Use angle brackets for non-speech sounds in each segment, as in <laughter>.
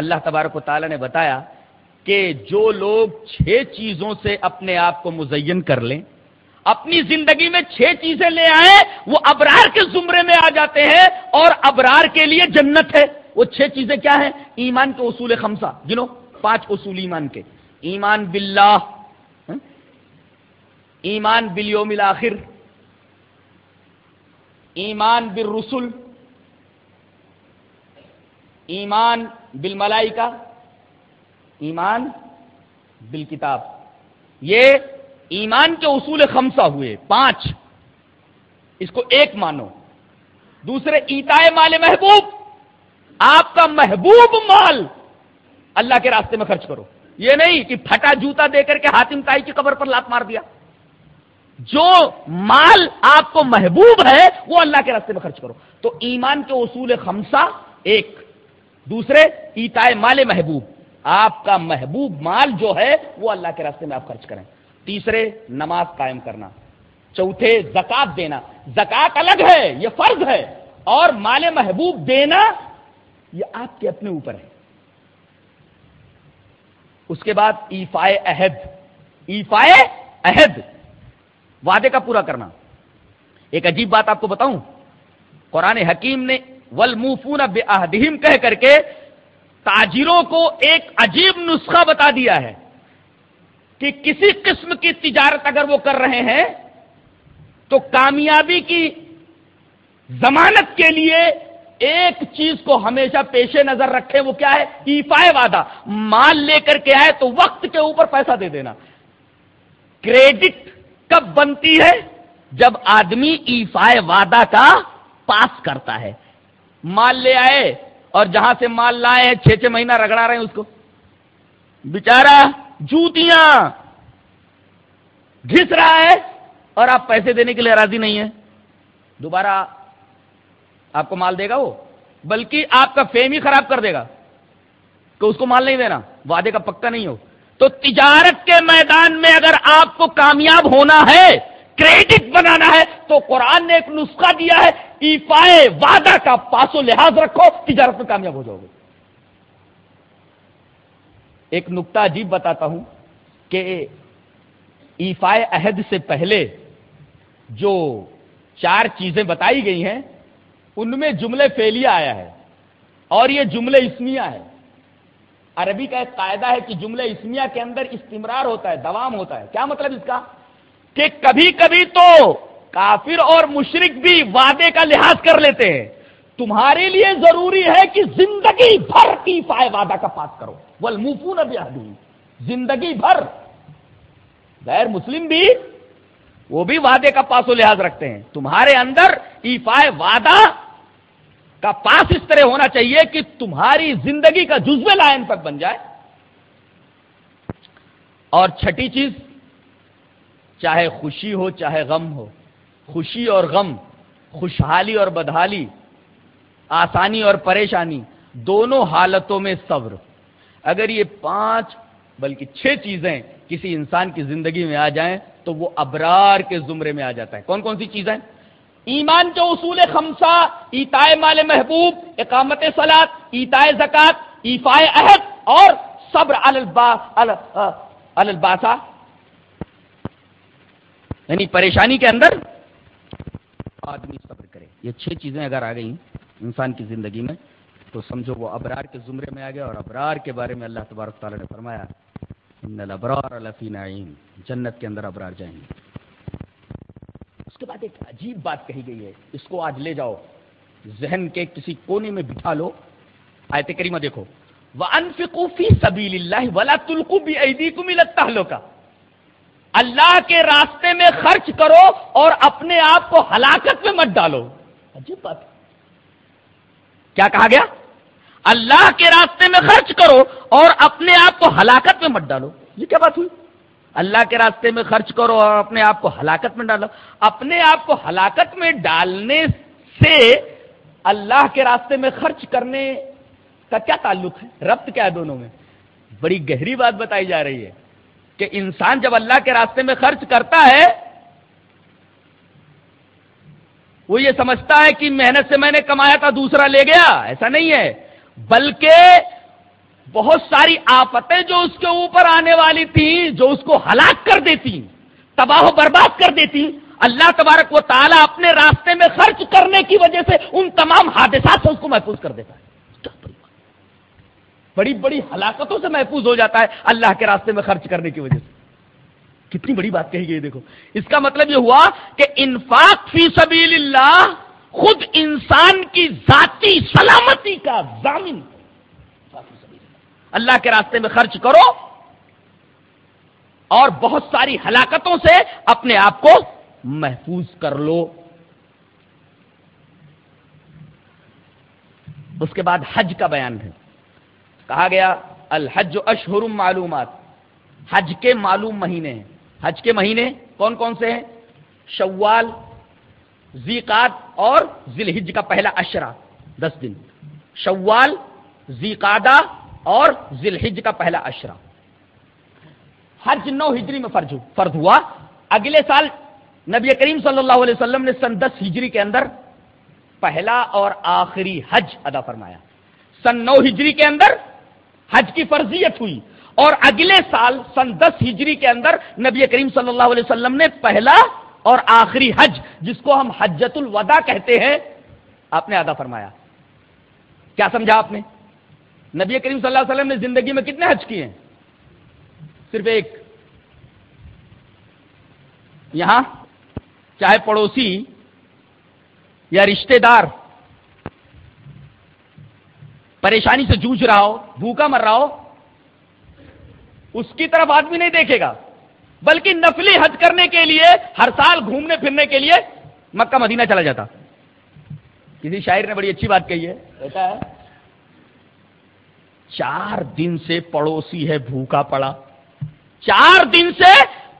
اللہ تبارک و تعالیٰ نے بتایا کہ جو لوگ چھ چیزوں سے اپنے آپ کو مزین کر لیں، اپنی زندگی میں چھ چیزیں لے آئے، وہ ابرار کے زمرے میں آ جاتے ہیں اور ابرار کے لیے جنت ہے۔ وہ چھ چیزیں کیا ہیں؟ ایمان کے اصول خمسہ۔ گنو پانچ اصول ایمان کے۔ ایمان باللہ ہاں؟ ایمان بالیوم الاخر۔ ایمان بالرسل۔ ایمان بالملائکہ، ایمان بالکتاب۔ یہ ایمان کے اصول خمسہ ہوئے، پانچ۔ اس کو ایک مانو۔ دوسرے ایتائے مال محبوب۔ آپ کا محبوب مال اللہ کے راستے میں خرچ کرو۔ یہ نہیں کہ پھٹا جوتا دے کر کے ہاتم تائی کی قبر پر لات مار دیا۔ جو مال آپ کو محبوب ہے، وہ اللہ کے راستے میں خرچ کرو۔ تو ایمان کے اصول خمسہ، ایک۔ دوسرے، ایتائے مال محبوب۔ آپ کا محبوب مال جو ہے، وہ اللہ کے راستے میں آپ خرچ کریں۔ تیسرے، نماز قائم کرنا۔ چوتھے، زکات دینا۔ زکات الگ ہے، یہ فرض ہے۔ اور مال محبوب دینا، یہ آپ کے اپنے اوپر ہے۔ اس کے بعد ایفائے عہد۔ ایفائے عہد۔ وعدے کا پورا کرنا۔ ایک عجیب بات آپ کو بتاؤں۔ قرآن حکیم نے ول منہ کہہ کر کے تاجروں کو ایک عجیب نسخہ بتا دیا ہے کہ کسی قسم کی تجارت اگر وہ کر رہے ہیں تو کامیابی کی ضمانت کے لیے ایک چیز کو ہمیشہ پیش نظر رکھے وہ کیا ہے؟ ایفائے وعدہ۔ مال لے کر کے آئے تو وقت کے اوپر پیسہ دے دینا۔ کریڈٹ کب بنتی ہے؟ جب آدمی ایفائے وعدہ کا پاس کرتا ہے۔ مال لے آئے اور جہاں سے مال لائے ہیں، چھ چھ مہینہ رگڑا رہے ہیں اس کو۔ بچارا جوتیاں گھس رہا ہے اور آپ پیسے دینے کے لیے راضی نہیں ہے دوبارہ آپ کو مال دے گا وہ، بلکہ آپ کا فیم ہی خراب کر دے گا کہ اس کو مال نہیں دینا، وعدے کا پکا نہیں ہو۔ تو تجارت کے میدان میں اگر آپ کو کامیاب ہونا ہے کریڈٹ بنانا ہے تو قرآن نے ایک نسخہ دیا ہے، ایفائے وعدہ کا پاس و لحاظ رکھو، تجارت میں کامیاب ہو جاؤ گے۔ ایک نقطہ عجیب بتاتا ہوں کہ ایفائے عہد سے پہلے جو چار چیزیں بتائی گئی ہیں، ان میں جملے فیلیا آیا ہے اور یہ جملے اسمیہ ہے عربی کا ایک قاعدہ ہے کہ جملے اسمیہ کے اندر استمرار ہوتا ہے، دوام ہوتا ہے۔ کیا مطلب اس کا؟ کہ کبھی کبھی تو کافر اور مشرق بھی وعدے کا لحاظ کر لیتے ہیں۔ تمہارے لیے ضروری ہے کہ زندگی بھر کی فائے وعدہ کا پاس کرو۔ بول مفون ابھی زندگی بھر۔ غیر مسلم بھی وہ بھی وعدے کا پاس و لحاظ رکھتے ہیں۔ تمہارے اندر ایفائے وعدہ کا پاس اس طرح ہونا چاہیے کہ تمہاری زندگی کا جزو لائن تک بن جائے۔ اور چھٹی چیز چاہے خوشی ہو، چاہے غم ہو۔ خوشی اور غم، خوشحالی اور بدحالی، آسانی اور پریشانی، دونوں حالتوں میں صبر۔ اگر یہ پانچ، بلکہ چھ چیزیں کسی انسان کی زندگی میں آ جائیں، تو وہ ابرار کے زمرے میں آ جاتا ہے۔ کون کون سی چیزیں؟ ایمان کے اصول خمسہ ایتائے مال محبوب، اقامت سلاد ایتائے زکات ایفائے عہد اور صبر الباسا۔ یعنی پریشانی کے اندر آدمی صبر کرے۔ یہ چھ چیزیں اگر آ گئی انسان کی زندگی میں، تو سمجھو وہ ابرار کے زمرے میں آ گیا اور ابرار کے بارے میں اللہ تبارک تعالیٰ نے فرمایا، ان الابرار لفی نعیم، جنت کے اندر ابرار جائیں گے. اس کے بعد ایک عجیب بات کہی گئی ہے، اس کو آج لے جاؤ۔ ذہن کے کسی کونے میں بٹھا لو۔ آیت کریمہ دیکھو، وَأَنفِقُوا فِي سَبِيلِ اللَّهِ وَلَا تُلْقُوا بِأَيْدِيكُمْ إِلَى التَّهْلُكَةِ اللہ کے راستے میں خرچ کرو اور اپنے آپ کو ہلاکت میں مت ڈالو۔ عجیب بات۔ کیا کہا گیا؟ اللہ کے راستے میں خرچ کرو اور اپنے آپ کو ہلاکت میں مت ڈالو۔ یہ کیا بات ہوئی؟ اللہ کے راستے میں خرچ کرو اور اپنے آپ کو ہلاکت میں ڈالو۔ اپنے آپ کو ہلاکت میں ڈالنے سے اللہ کے راستے میں خرچ کرنے کا کیا تعلق ہے؟ ربط کیا ہے دونوں میں؟ بڑی گہری بات بتائی جا رہی ہے۔ کہ انسان جب اللہ کے راستے میں خرچ کرتا ہے، وہ یہ سمجھتا ہے کہ محنت سے میں نے کمایا تھا، دوسرا لے گیا۔ ایسا نہیں ہے۔ بلکہ بہت ساری آفتیں جو اس کے اوپر آنے والی تھیں، جو اس کو ہلاک کر دیتی، تباہ و برباد کر دیتی، اللہ تبارک و تعالیٰ اپنے راستے میں خرچ کرنے کی وجہ سے ان تمام حادثات سے اس کو محفوظ کر دیتا ہے۔ بڑی بڑی ہلاکتوں سے محفوظ ہو جاتا ہے اللہ کے راستے میں خرچ کرنے کی وجہ سے۔ کتنی بڑی بات کہی گئی دیکھو۔ اس کا مطلب یہ ہوا کہ انفاق فی سبیل اللہ خود انسان کی ذاتی سلامتی کا ضامن۔ اللہ کے راستے میں خرچ کرو اور بہت ساری ہلاکتوں سے اپنے آپ کو محفوظ کر لو۔ اس کے بعد حج کا بیان ہے۔ کہا گیا، الحج اشہر معلومات۔ حج کے معلوم مہینے ہیں۔ حج کے مہینے کون کون سے ہیں؟ شوال زیقات اور ذیل کا پہلا اشرا دس دن۔ شوال زیقادہ اور ذیل کا پہلا اشرا حج نو ہجری میں فرض فرض ہوا۔ اگلے سال نبی کریم صلی اللہ علیہ وسلم نے سن دس ہجری کے اندر پہلا اور آخری حج ادا فرمایا۔ سن نو ہجری کے اندر حج کی فرضیت ہوئی اور اگلے سال سن دس ہجری کے اندر نبی کریم صلی اللہ علیہ وسلم نے پہلا اور آخری حج جس کو ہم حجت الوداع کہتے ہیں، آپ نے ادا فرمایا۔ کیا سمجھا آپ نے؟ نبی کریم صلی اللہ علیہ وسلم نے زندگی میں کتنے حج کیے ہیں؟ صرف ایک۔ یہاں چاہے پڑوسی یا رشتے دار پریشانی سے جوجھ رہا ہو، بھوکا مر رہا ہو، اس کی طرف آدمی نہیں دیکھے گا۔ بلکہ نفلی حج کرنے کے لیے، ہر سال گھومنے پھرنے کے لیے مکہ مدینہ چلا جاتا۔ کسی شاعر نے بڑی اچھی بات کہی ہے، کہتا ہے، چار دن سے پڑوسی ہے بھوکا پڑا۔ چار دن سے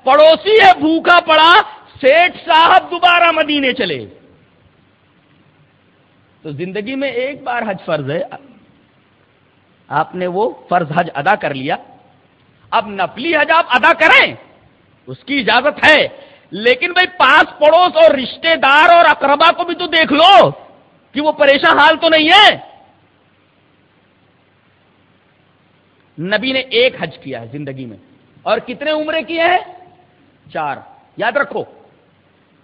پڑوسی ہے بھوکا پڑا سیٹ صاحب دوبارہ مدینے چلے۔ تو زندگی میں ایک بار حج فرض ہے آپ نے وہ فرض حج ادا کر لیا اب نفلی حج آپ ادا کریں، اس کی اجازت ہے۔ لیکن بھائی، پاس پڑوس اور رشتے دار اور اقربا کو بھی تو دیکھ لو کہ وہ پریشان حال تو نہیں ہے۔ نبی نے ایک حج کیا ہے زندگی میں۔ اور کتنے عمرے کیے ہیں؟ چار۔ یاد رکھو،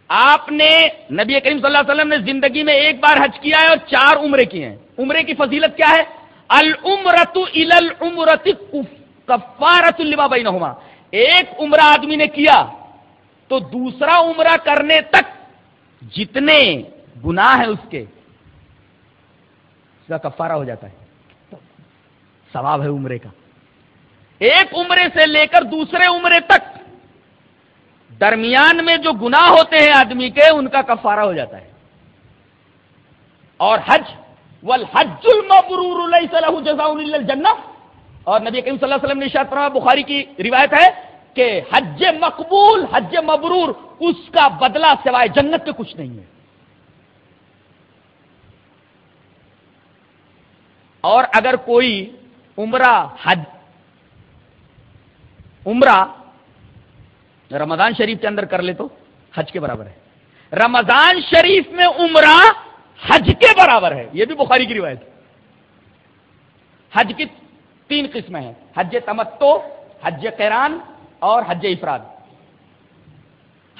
آپ نے نبی کریم صلی اللہ علیہ وسلم نے زندگی میں ایک بار حج کیا ہے اور چار عمرے کیے ہیں۔ عمرے کی فضیلت کیا ہے؟ المرت العمرت کفارت الما بینہما ایک عمرہ آدمی نے کیا تو دوسرا عمرہ کرنے تک جتنے گناہ ہیں اس کے، اس کا کفارہ ہو جاتا ہے۔ ثواب ہے عمرے کا۔ ایک عمرے سے لے کر دوسرے عمرے تک درمیان میں جو گناہ ہوتے ہیں آدمی کے، ان کا کفارہ ہو جاتا ہے۔ اور حج والحج المبرور ليس له جزاء الا الجنہ اور نبی کریم صلی اللہ علیہ وسلم نے شاید فرمایا، بخاری کی روایت ہے کہ حج مقبول، حج مبرور، اس کا بدلہ سوائے جنت کے کچھ نہیں ہے۔ اور اگر کوئی عمرہ، حج، عمرہ رمضان شریف کے اندر کر لے تو حج کے برابر ہے۔ رمضان شریف میں عمرہ حج کے برابر ہے۔ یہ بھی بخاری کی روایت حج کی تین قسمیں ہیں۔ حج تمتو، حج کیران اور حج افراد۔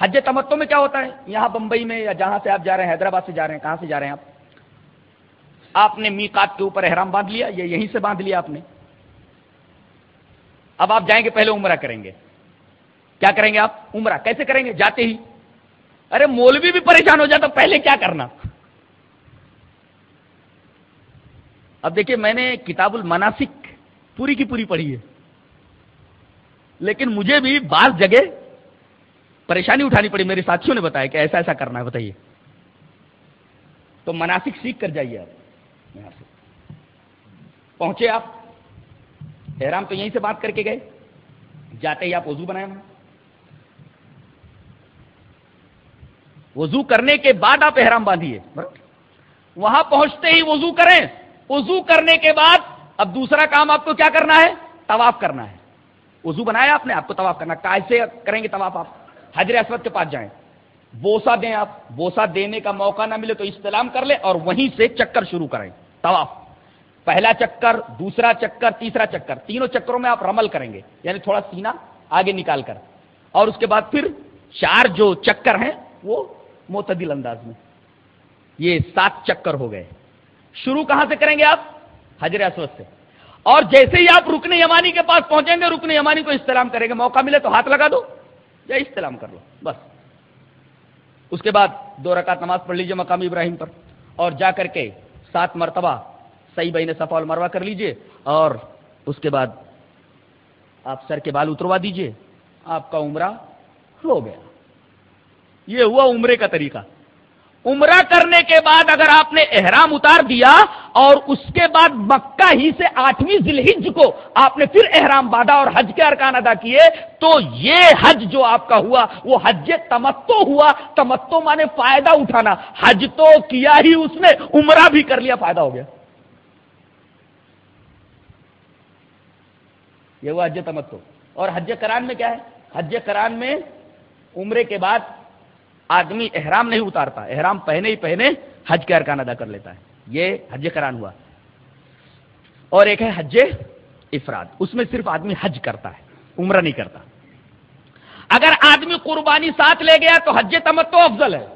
حج تمتو میں کیا ہوتا ہے؟ یہاں بمبئی میں یا جہاں سے آپ جا رہے ہیں، حیدرآباد سے جا رہے ہیں، کہاں سے جا رہے ہیں آپ؟ آپ نے میقات کے اوپر احرام باندھ لیا یا یہیں سے باندھ لیا آپ نے۔ اب آپ جائیں گے، پہلے عمرہ کریں گے۔ کیا کریں گے آپ؟ عمرہ۔ کیسے کریں گے؟ جاتے ہی۔ ارے، مولوی بھی پریشان ہو جاتا، پہلے کیا کرنا؟ اب دیکھیے میں نے کتاب المناسک پوری کی پوری پڑھی ہے۔ لیکن مجھے بھی بعض جگہ پریشانی اٹھانی پڑی، میرے ساتھیوں نے بتایا کہ ایسا ایسا کرنا ہے، بتائیے۔ تو مناسک سیکھ کر جائیے آپ۔ یہاں سے پہنچے آپ۔ احرام تو یہیں سے بات کر کے گئے۔ جاتے ہی آپ وضو بنائے وضو کرنے کے بعد آپ احرام باندھیے۔ وہاں پہنچتے ہی وضو کریں۔ وضو کرنے کے بعد اب دوسرا کام آپ کو کیا کرنا ہے؟ طواف کرنا ہے۔ وضو بنایا آپ نے؟ آپ کو طواف کرنا کیسے کریں گے طواف آپ۔ حضر اسود کے پاس جائیں۔ بوسا دیں آپ۔ بوسا دینے کا موقع نہ ملے تو استعلام کر لیں اور وہیں سے چکر شروع کریں۔ طواف۔ پہلا چکر، دوسرا چکر، تیسرا چکر۔ تینوں چکروں میں آپ رمل کریں گے۔ یعنی تھوڑا سینا آگے نکال کر۔ اور اس کے بعد پھر چار جو چکر ہیں وہ معتدل انداز میں۔ یہ سات چکر ہو گئے۔ شروع کہاں سے کریں گے آپ؟ حجر اسود سے۔ اور جیسے ہی آپ رکن یمانی کے پاس پہنچیں گے، رکن یمانی کو استعلام کریں گے۔ موقع ملے تو ہاتھ لگا دو، یا استعلام کر لو، بس۔ اس کے بعد دو رکعت نماز پڑھ لیجیے مقامی ابراہیم پر۔ اور جا کر کے سات مرتبہ صحیح بہین صفا المروا کر لیجیے۔ اور اس کے بعد آپ سر کے بال اتروا دیجیے۔ آپ کا عمرہ ہو گیا۔ یہ ہوا عمرے کا طریقہ۔ عمرہ کرنے کے بعد اگر آپ نے احرام اتار دیا اور اس کے بعد مکہ ہی سے آٹھویں ذلحج کو آپ نے پھر احرام باندھا اور حج کے ارکان ادا کیے، تو یہ حج جو آپ کا ہوا، وہ حج تمتو ہوا۔ تمتو مانے فائدہ اٹھانا۔ حج تو کیا ہی اس نے، عمرہ بھی کر لیا، فائدہ ہو گیا۔ یہ وہ حج تمتو۔ اور حج کران میں کیا ہے؟ حج کران میں عمرے کے بعد آدمی احرام نہیں اتارتا، احرام پہنے ہی پہنے حج کے ارکان ادا کر لیتا ہے۔ یہ حج کران ہوا۔ اور ایک ہے حج افراد، اس میں صرف آدمی حج کرتا ہے، عمرہ نہیں کرتا۔ اگر آدمی قربانی ساتھ لے گیا تو حج تمتو افضل ہے۔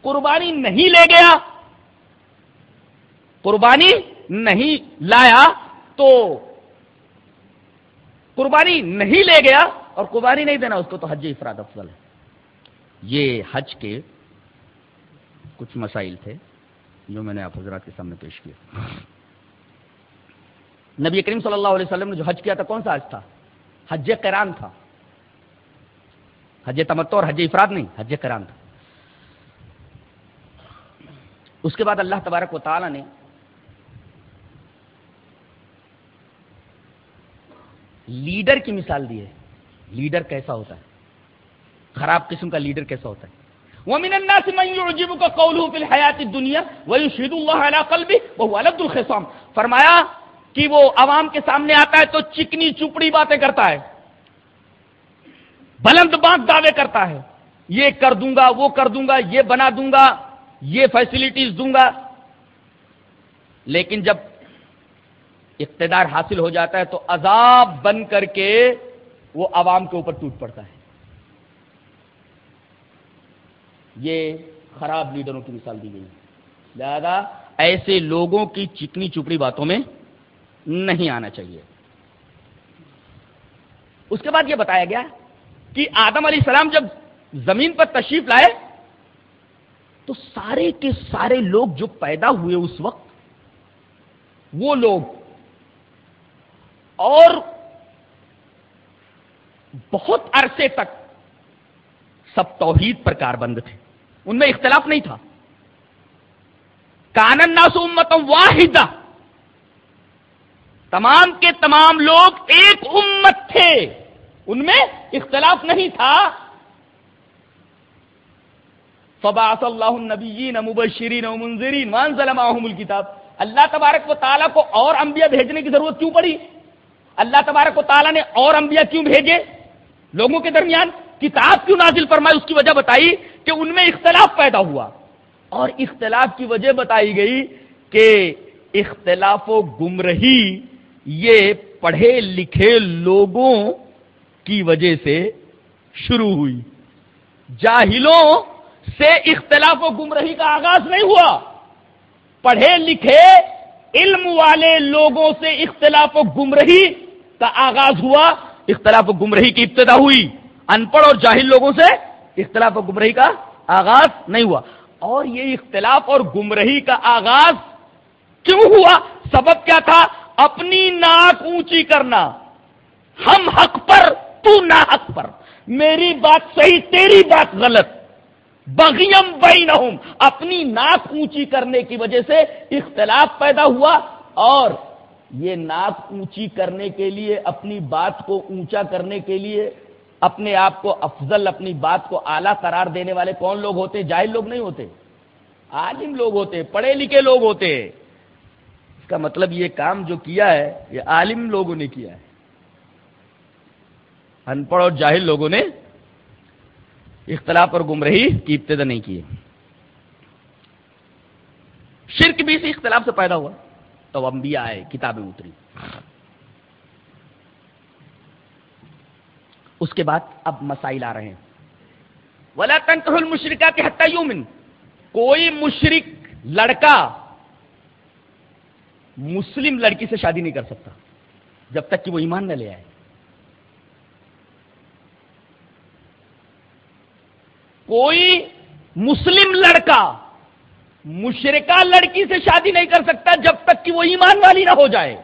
قربانی نہیں لے گیا، قربانی نہیں لایا تو قربانی نہیں لے گیا اور قربانی نہیں دینا، اس کو تو حج افراد افضل ہے۔ یہ حج کے کچھ مسائل تھے جو میں نے آپ حضرات کے سامنے پیش کیا نبی کریم صلی اللہ علیہ وسلم نے جو حج کیا تھا، کون سا حج تھا؟ حج کران تھا۔ حج تمتو اور حج افراد نہیں، حج کران تھا۔ اس کے بعد اللہ تبارک و تعالی نے لیڈر کی مثال دی ہے۔ لیڈر کیسا ہوتا ہے؟ خراب قسم کا لیڈر کیسا ہوتا ہے؟ وَمِنَ النَّاسِ مَنْ يُعْجِبُكَ قَوْلُهُ فِي الْحَيَاةِ الدُّنْيَا وَيُشْهِدُ اللَّهَ عَلَى قَلْبِهِ وَهُوَ لَدُّ الْخِصَامِ۔ فرمایا کہ وہ عوام کے سامنے آتا ہے تو چکنی چپڑی باتیں کرتا ہے۔ بلند بات دعوے کرتا ہے۔ یہ کر دوں گا، وہ کر دوں گا، یہ بنا دوں گا، یہ فیسلٹیز دوں گا۔ لیکن جب اقتدار حاصل ہو جاتا ہے تو عذاب بن کر کے وہ عوام کے اوپر ٹوٹ پڑتا ہے۔ یہ خراب لیڈروں کی مثال دی گئی لہذا ایسے لوگوں کی چکنی چپڑی باتوں میں نہیں آنا چاہیے۔ اس کے بعد یہ بتایا گیا کہ آدم علیہ السلام جب زمین پر تشریف لائے، تو سارے کے سارے لوگ جو پیدا ہوئے اس وقت، وہ لوگ اور بہت عرصے تک سب توحید پر کاربند تھے۔ ان میں اختلاف نہیں تھا۔ کانن ناس امتم واحدہ۔ تمام کے تمام لوگ ایک امت تھے۔ ان میں اختلاف نہیں تھا۔ فباص اللہ النبیین مبشرین و منظرین وانزل معهم الكتاب۔ اللہ تبارک و تعالیٰ کو اور انبیاء بھیجنے کی ضرورت کیوں پڑی؟ اللہ تبارک و تعالیٰ نے اور انبیاء کیوں بھیجے؟ لوگوں کے درمیان کتاب کیوں نازل فرمائی؟ اس کی وجہ بتائی کہ ان میں اختلاف پیدا ہوا۔ اور اختلاف کی وجہ بتائی گئی کہ اختلاف و گمرہی یہ پڑھے لکھے لوگوں کی وجہ سے شروع ہوئی۔ جاہلوں سے اختلاف و گمرہی کا آغاز نہیں ہوا۔ پڑھے لکھے علم والے لوگوں سے اختلاف و گمرہی کا آغاز ہوا۔ اختلاف و گمرہی کی ابتدا ہوئی۔ ان پڑھ اور جاہل لوگوں سے اختلاف و گمرہی کا آغاز نہیں ہوا۔ اور یہ اختلاف اور گمرہی کا آغاز کیوں ہوا؟ سبب کیا تھا؟ اپنی ناک اونچی کرنا۔ ہم حق پر، تو نہ حق پر۔ میری بات صحیح، تیری بات غلط۔ بغیم بینہم۔ اپنی ناک اونچی کرنے کی وجہ سے اختلاف پیدا ہوا۔ اور یہ ناک اونچی کرنے کے لیے، اپنی بات کو اونچا کرنے کے لیے اپنے آپ کو افضل، اپنی بات کو اعلیٰ قرار دینے والے کون لوگ ہوتے؟ جاہل لوگ نہیں ہوتے، عالم لوگ ہوتے، پڑھے لکھے لوگ ہوتے۔ اس کا مطلب یہ کام جو کیا ہے، یہ عالم لوگوں نے کیا ہے۔ ان پڑھ اور جاہل لوگوں نے اختلاف اور گمرہی کی ابتدا نہیں کی۔ شرک بھی اسی اختلاف سے پیدا ہوا۔ تو انبیاء آئے، کتابیں اتری۔ اس کے بعد اب مسائل آ رہے ہیں۔ ولا تنکح المشرکات حتی یومن کوئی مشرک لڑکا مسلم لڑکی سے شادی نہیں کر سکتا، جب تک کہ وہ ایمان نہ لے آئے۔ کوئی مسلم لڑکا مشرقہ لڑکی سے شادی نہیں کر سکتا، جب تک کہ وہ ایمان والی نہ ہو جائے۔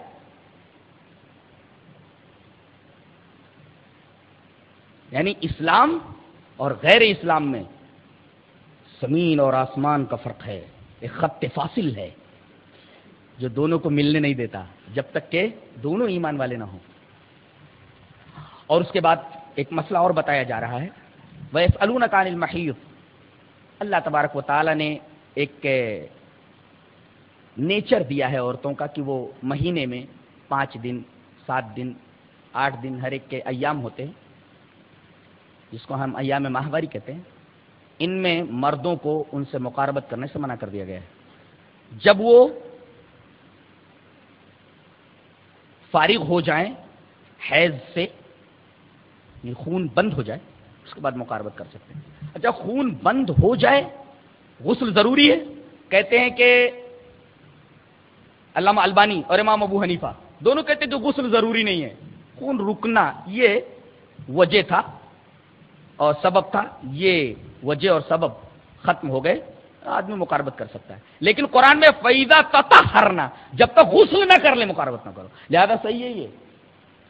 یعنی اسلام اور غیر اسلام میں زمین اور آسمان کا فرق ہے، ایک خط فاصل ہے، جو دونوں کو ملنے نہیں دیتا، جب تک کہ دونوں ایمان والے نہ ہوں۔ اور اس کے بعد ایک مسئلہ اور بتایا جا رہا ہے۔ وہ فلون کان اللہ تبارک و تعالیٰ نے ایک نیچر دیا ہے عورتوں کا کہ وہ مہینے میں پانچ دن، سات دن، آٹھ دن ہر ایک کے ایام ہوتے ہیں۔ جس کو ہم ایام ماہواری کہتے ہیں، ان میں مردوں کو ان سے مقاربت کرنے سے منع کر دیا گیا ہے۔ جب وہ فارغ ہو جائیں، حیض سے یہ خون بند ہو جائے، اس کے بعد مقاربت کر سکتے ہیں۔ اچھا خون بند ہو جائے، غسل ضروری ہے؟ کہتے ہیں کہ علامہ البانی اور امام ابو حنیفہ دونوں کہتے ہیں جو غسل ضروری نہیں ہے۔ خون رکنا یہ وجہ تھا اور سبب تھا، یہ وجہ اور سبب ختم ہو گئے، آدمی مقاربت کر سکتا ہے۔ لیکن قرآن میں فیضا تتا ہرنا جب تک غسل نہ کر لے، مقاربت نہ کرو۔ لہذا صحیح ہے یہ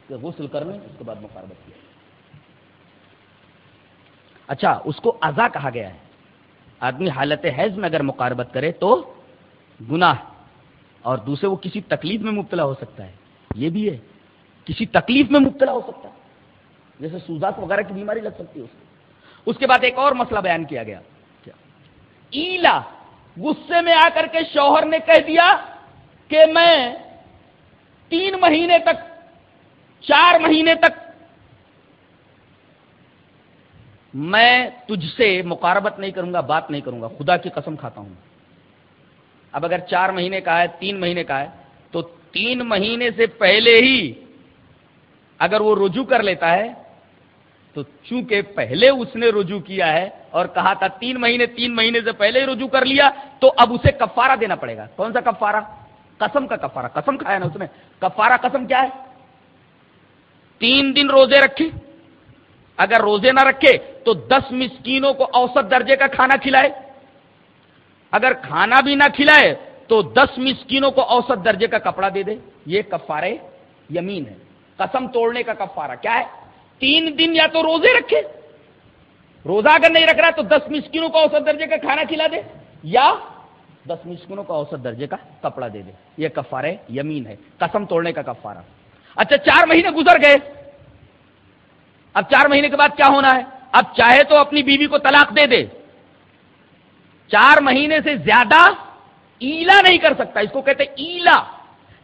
کہ غسل کر لیں، اس کے بعد مقاربت کیا۔ اچھا اس کو ازا کہا گیا ہے۔ آدمی حالت حیض میں اگر مقاربت کرے تو گناہ، اور دوسرے وہ کسی تکلیف میں مبتلا ہو سکتا ہے۔ یہ بھی ہے، کسی تکلیف میں مبتلا ہو سکتا ہے۔ جیسے سوزاک وغیرہ کی بیماری لگ سکتی ہے اس کو اس کے بعد ایک اور مسئلہ بیان کیا گیا۔ ایلا، غصے میں آ کر کے شوہر نے کہہ دیا کہ میں تین مہینے تک، چار مہینے تک میں تجھ سے مقاربت نہیں کروں گا، بات نہیں کروں گا، خدا کی قسم کھاتا ہوں۔ اب اگر چار مہینے کا ہے، تین مہینے کا ہے، تو تین مہینے سے پہلے ہی اگر وہ رجوع کر لیتا ہے تو چونکہ پہلے اس نے رجوع کیا ہے اور کہا تھا تین مہینے تین مہینے سے پہلے ہی رجوع کر لیا، تو اب اسے کفارہ دینا پڑے گا۔ کون سا کفارہ؟ قسم کا کفارہ۔ قسم کھایا نا اس نے۔ کفارہ قسم کیا ہے؟ تین دن روزے رکھے۔ اگر روزے نہ رکھے تو دس مسکینوں کو اوسط درجے کا کھانا کھلائے۔ اگر کھانا بھی نہ کھلائے تو دس مسکینوں کو اوسط درجے کا کپڑا دے دے۔ یہ کفارے یمین ہے۔ قسم توڑنے کا کفارہ۔ کیا ہے؟ تین دن یا تو روزے رکھے۔ روزہ اگر نہیں رکھ رہا تو دس مسکینوں کو اوسط درجے کا کھانا کھلا دے۔ یا دس مسکینوں کو اوسط درجے کا کپڑا دے دے۔ یہ کفار ہے یمین ہے۔ قسم توڑنے کا کفارہ۔ اچھا چار مہینے گزر گئے۔ اب چار مہینے کے بعد کیا ہونا ہے؟ اب چاہے تو اپنی بیوی کو طلاق دے دے۔ چار مہینے سے زیادہ ایلا نہیں کر سکتا۔ اس کو کہتے ایلا۔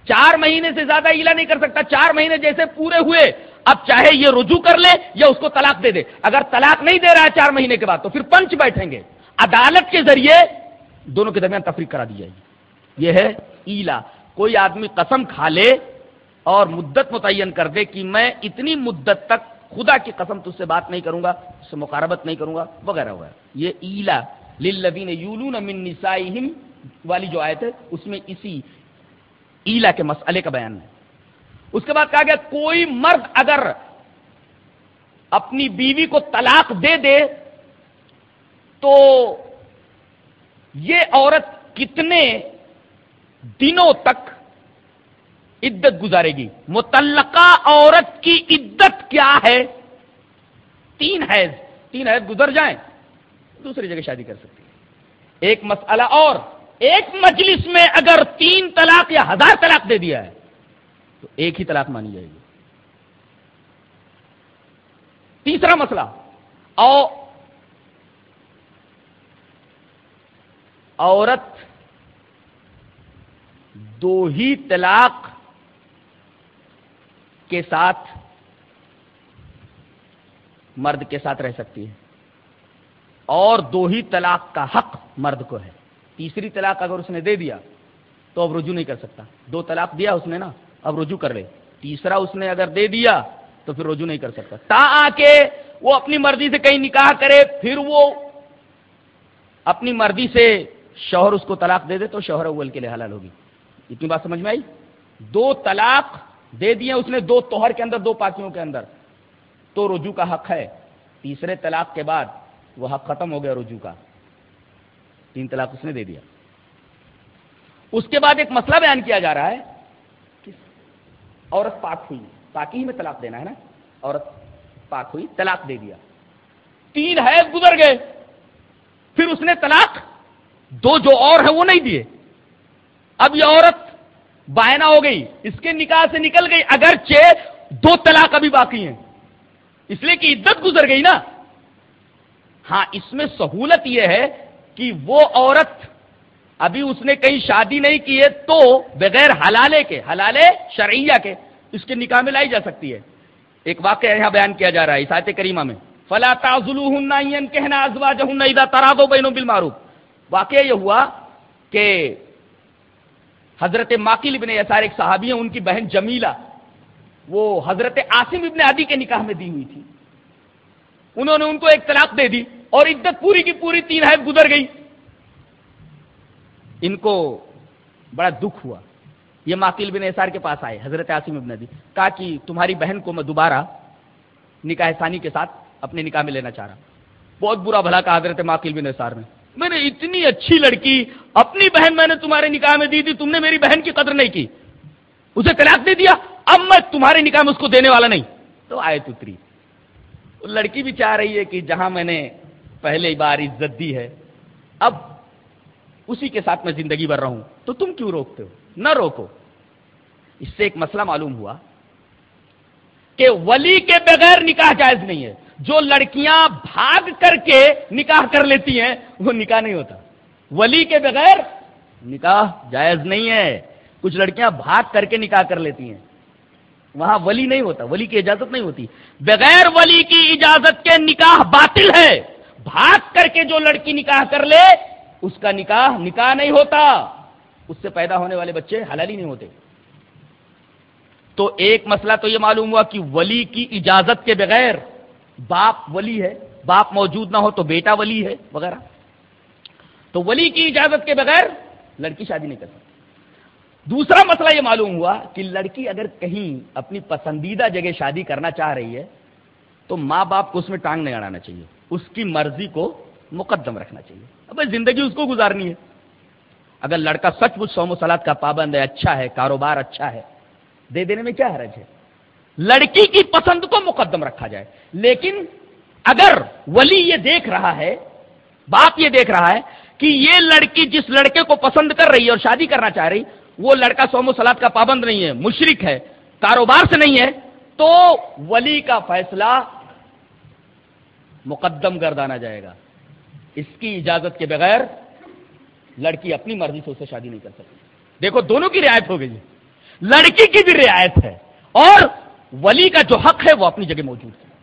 چار مہینے سے زیادہ ایلا نہیں کر سکتا۔ چار مہینے جیسے پورے ہوئے۔ اب چاہے یہ رجوع کر لے یا اس کو طلاق دے دے۔ اگر طلاق نہیں دے رہا ہے چار مہینے کے بعد، تو پھر پنچ بیٹھیں گے۔ عدالت کے ذریعے دونوں کے درمیان تفریق کرا دی جائے گی۔ یہ ہے ایلا۔ کوئی آدمی قسم کھا لے اور مدت متعین کر دے کہ میں اتنی مدت تک خدا کی قسم تج سے بات نہیں کروں گا اس سے مقاربت نہیں کروں گا، وغیرہ وغیرہ۔ یہ ایلا۔ للذین یولون من نسائہم، والی جو آیت ہے، اس میں اسی ایلا کے مسئلے کا بیان ہے۔ اس کے بعد کہا گیا، کوئی مرد اگر اپنی بیوی کو طلاق دے دے تو یہ عورت کتنے دنوں تک عدت گزارے گی؟ متعلقہ عورت کی عدت کیا ہے؟ تین حیض تین حیض گزر جائیں، دوسری جگہ شادی کر سکتی ہے ایک مسئلہ اور، ایک مجلس میں اگر تین طلاق یا ہزار طلاق دے دیا ہے تو ایک ہی طلاق مانی جائے گی۔ تیسرا مسئلہ، او عورت دو ہی طلاق کے ساتھ مرد کے ساتھ رہ سکتی ہے۔ اور دو ہی طلاق کا حق مرد کو ہے۔ تیسری طلاق اگر اس نے دے دیا تو اب رجوع نہیں کر سکتا۔ دو طلاق دیا اس نے نا۔ اب رجوع کر لے۔ تیسرا اس نے اگر دے دیا تو پھر رجوع نہیں کر سکتا۔ تا آ کے وہ اپنی مرضی سے کہیں نکاح کرے، پھر وہ اپنی مرضی سے شوہر اس کو طلاق دے دے تو شوہر اول کے لیے حلال ہوگی۔ اتنی بات سمجھ میں آئی؟ دو طلاق دے دیے اس نے دو توہر کے اندر، دو پاکیوں کے اندر۔ تو رجوع کا حق ہے۔ تیسرے طلاق کے بعد وہ حق ختم ہو گیا رجوع کا۔ تین طلاق اس نے دے دیا۔ اس کے بعد ایک مسئلہ بیان کیا جا رہا ہے۔ عورت پاک ہوئی۔ پاکی ہی میں طلاق دینا ہے نا؟ عورت پاک ہوئی، طلاق دے دیا۔ تین حیض گزر گئے۔ پھر اس نے طلاق دو جو اور ہیں وہ نہیں دیے۔ اب یہ عورت بائنا ہو گئی، اس کے نکاح سے نکل گئی، اگرچہ دو طلاق ابھی باقی ہیں۔ اس لیے کہ عدت گزر گئی نا۔ ہاں اس میں سہولت یہ ہے کہ وہ عورت ابھی اس نے کہیں شادی نہیں کی ہے تو بغیر حلالے کے، حلالے شرعیہ کے اس کے نکاح میں لائی جا سکتی ہے۔ ایک واقعہ یہاں بیان کیا جا رہا ہے سات کریمہ میں۔ فلا کہنا اذا ترادو بینو بالمعروف۔ واقعہ یہ ہوا کہ حضرت ماکل ابن یسار، ایک صحابی ہیں، ان کی بہن جمیلہ، وہ حضرت عاصم ابن عدی کے نکاح میں دی ہوئی تھی۔ انہوں نے ان کو ایک طلاق دے دی اور عدت پوری کی پوری تین حید گزر گئی۔ ان کو بڑا دکھ ہوا۔ یہ ماکل بن اثار کے پاس آئے، حضرت عاصم ابن عدی، کہا کہ تمہاری بہن کو میں دوبارہ نکاح ثانی کے ساتھ اپنے نکاح میں لینا چاہ رہا بہت برا بھلا کہا حضرت ماکل بن اثار نے۔ میں نے اتنی اچھی لڑکی، اپنی بہن میں نے تمہارے نکاح میں دی تھی، تم نے میری بہن کی قدر نہیں کی۔ اسے طلاق دے دیا، اب میں تمہارے نکاح میں اس کو دینے والا نہیں۔ تو آئے اتری۔ لڑکی بھی چاہ رہی ہے کہ جہاں میں نے پہلے بار عزت دی ہے، اب اسی کے ساتھ میں زندگی بھر رہوں۔ تو تم کیوں روکتے ہو؟ نہ روکو۔ اس سے ایک مسئلہ معلوم ہوا کہ ولی کے بغیر نکاح جائز نہیں ہے۔ جو لڑکیاں بھاگ کر کے نکاح کر لیتی ہیں، وہ نکاح نہیں ہوتا۔ ولی کے بغیر نکاح جائز نہیں ہے۔ کچھ لڑکیاں بھاگ کر کے نکاح کر لیتی ہیں۔ وہاں ولی نہیں ہوتا، ولی کی اجازت نہیں ہوتی۔ بغیر ولی کی اجازت کے نکاح باطل ہے۔ بھاگ کر کے جو لڑکی نکاح کر لے اس کا نکاح نکاح نہیں ہوتا۔ اس سے پیدا ہونے والے بچے حلالی نہیں ہوتے۔ تو ایک مسئلہ تو یہ معلوم ہوا کہ ولی کی اجازت کے بغیر باپ ولی ہے۔ باپ موجود نہ ہو تو بیٹا ولی ہے وغیرہ۔ تو ولی کی اجازت کے بغیر لڑکی شادی نہیں کر سکتی۔ دوسرا مسئلہ یہ معلوم ہوا کہ لڑکی اگر کہیں اپنی پسندیدہ جگہ شادی کرنا چاہ رہی ہے، تو ماں باپ کو اس میں ٹانگ نہیں اڑانا چاہیے۔ اس کی مرضی کو مقدم رکھنا چاہیے۔ اب زندگی اس کو گزارنی ہے۔ اگر لڑکا سچ مچ سوم و سلاد کا پابند ہے اچھا ہے، کاروبار اچھا ہے، دے دینے میں کیا حرج ہے؟ لڑکی کی پسند کو مقدم رکھا جائے۔ لیکن اگر ولی یہ دیکھ رہا ہے، باپ یہ دیکھ رہا ہے کہ یہ لڑکی جس لڑکے کو پسند کر رہی ہے اور شادی کرنا چاہ رہی، وہ لڑکا سوم و سلاد کا پابند نہیں ہے مشرق ہے، کاروبار سے نہیں ہے، تو ولی کا فیصلہ مقدم گردانا جائے گا۔ اس کی اجازت کے بغیر لڑکی اپنی مرضی سے اسے شادی نہیں کر سکتی۔ دیکھو، دونوں کی رعایت ہو گئی لڑکی کی بھی رعایت ہے اور ولی کا جو حق ہے وہ اپنی جگہ موجود ہے۔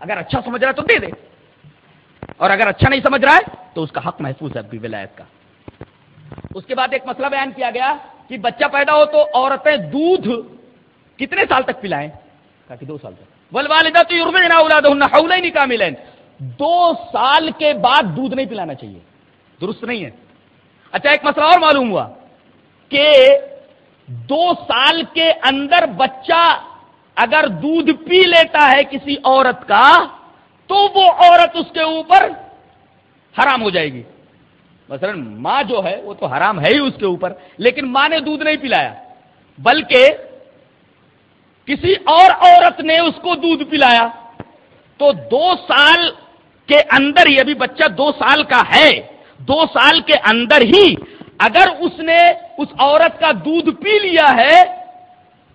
اگر اچھا سمجھ رہا ہے تو دے دے۔ اور اگر اچھا نہیں سمجھ رہا ہے تو اس کا حق محفوظ ہے ابھی ولایت کا۔ اس کے بعد ایک مسئلہ بیان کیا گیا کہ بچہ پیدا ہو تو عورتیں دودھ کتنے سال تک پلائیں؟ کہ دو سال تک۔ ول والدہ تو اولاد نہیں کامل دو سال کے بعد دودھ نہیں پلانا چاہیے۔ درست نہیں ہے۔ اچھا ایک مسئلہ اور معلوم ہوا کہ دو سال کے اندر بچہ اگر دودھ پی لیتا ہے کسی عورت کا، تو وہ عورت اس کے اوپر حرام ہو جائے گی۔ مثلا ماں جو ہے، وہ تو حرام ہے ہی اس کے اوپر، لیکن ماں نے دودھ نہیں پلایا۔ بلکہ کسی اور عورت نے اس کو دودھ پلایا۔ تو دو سال کے اندر ہی ابھی بچہ دو سال کا ہے، دو سال کے اندر ہی اگر اس نے اس عورت کا دودھ پی لیا ہے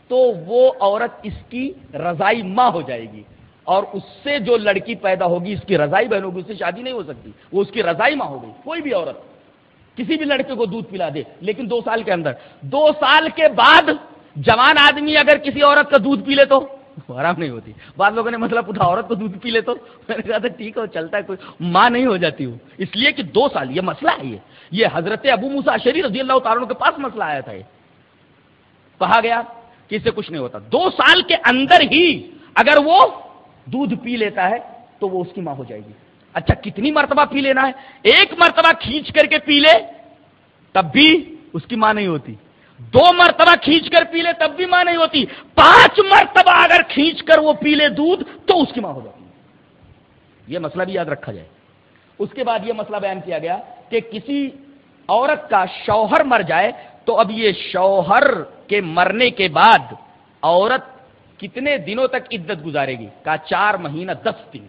تو وہ عورت اس کی رضائی ماں ہو جائے گی اور اس سے جو لڑکی پیدا ہوگی، اس کی رضائی بہن ہوگی، اس سے شادی نہیں ہو سکتی، وہ اس کی رضائی ماں ہو گئی، کوئی بھی عورت کسی بھی لڑکے کو دودھ پلا دے، لیکن دو سال کے اندر۔ دو سال کے بعد جوان آدمی اگر کسی عورت کا دودھ پی لے تو؟ <laughs> آرام نہیں ہوتی۔ بعض لوگوں نے مطلب مسئلہ پوچھا عورت کو دودھ پی لے تو۔ میں نے کہا تھا، ٹھیک ہے چلتا ہے، کوئی ماں نہیں ہو جاتی ہوں اس لیے کہ دو سال، یہ مسئلہ ہے یہ۔ یہ حضرت ابو موسا شریف رضی اللہ تعالیٰ کے پاس مسئلہ آیا تھا یہ۔ کہا گیا کہ اس سے کچھ نہیں ہوتا۔ دو سال کے اندر ہی اگر وہ دودھ پی لیتا ہے تو وہ اس کی ماں ہو جائے گی۔ اچھا کتنی مرتبہ پی لینا ہے؟ ایک مرتبہ کھینچ کر کے پی لے، تب بھی اس کی ماں نہیں ہوتی۔ دو مرتبہ کھینچ کر پی لے تب بھی ماں نہیں ہوتی۔ پانچ مرتبہ اگر کھینچ کر وہ پی لے دودھ تو اس کی ماں ہو جاتی یہ مسئلہ بھی یاد رکھا جائے۔ اس کے بعد یہ مسئلہ بیان کیا گیا کہ کسی عورت کا شوہر مر جائے تو اب یہ شوہر کے مرنے کے بعد عورت کتنے دنوں تک عدت گزارے گی؟ کا چار مہینہ دس دن۔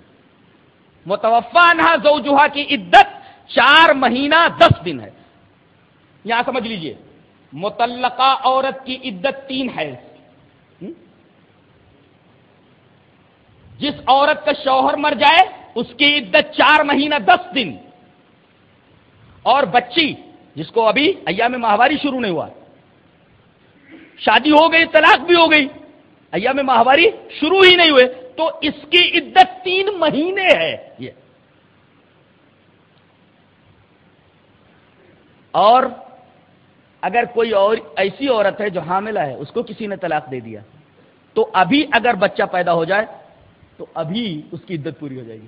متوفا نہ زوجہا کی عدت چار مہینہ دس دن ہے۔ یہاں سمجھ لیجیے۔ متعلقہ عورت کی عدت تین ہے۔ جس عورت کا شوہر مر جائے، اس کی عدت چار مہینہ دس دن۔ اور بچی، جس کو ابھی ایام میں ماہواری شروع نہیں ہوا۔ شادی ہو گئی، طلاق بھی ہو گئی، ایام میں ماہواری شروع ہی نہیں ہوئے۔ تو اس کی عدت تین مہینے ہے۔ یہ۔ اور اگر کوئی اور ایسی عورت ہے جو حاملہ ہے، اس کو کسی نے طلاق دے دیا، تو ابھی اگر بچہ پیدا ہو جائے، تو ابھی اس کی عدت پوری ہو جائے گی۔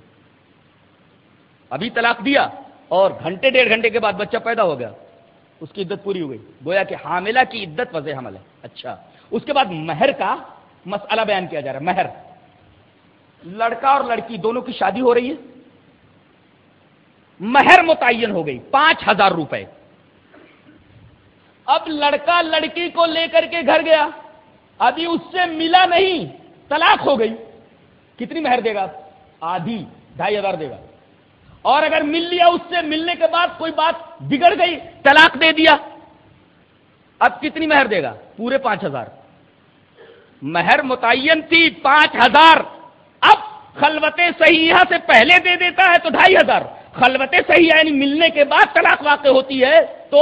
ابھی طلاق دیا اور گھنٹے، ڈیڑھ گھنٹے کے بعد بچہ پیدا ہو گیا، اس کی عدت پوری ہو گئی۔ گویا کہ حاملہ کی عدت وضع حمل ہے۔ اچھا۔ اس کے بعد مہر کا مسئلہ بیان کیا جا رہا ہے۔ مہر۔ لڑکا اور لڑکی دونوں کی شادی ہو رہی ہے۔ مہر متعین ہو گئی، پانچ ہزار روپے۔ اب لڑکا لڑکی کو لے کر کے گھر گیا۔ ابھی اس سے ملا نہیں، طلاق ہو گئی۔ کتنی مہر دے گا؟ آدھی، ڈھائی ہزار دے گا۔ اور اگر مل لیا اس سے ملنے کے بعد کوئی بات بگڑ گئی، طلاق دے دیا۔ اب کتنی مہر دے گا؟ پورے پانچ ہزار۔ مہر متعین تھی، پانچ ہزار۔ اب خلوت صحیح سے پہلے دے دیتا ہے تو ڈھائی ہزار۔ خلوت صحیح یعنی ملنے کے بعد طلاق واقع ہوتی ہے تو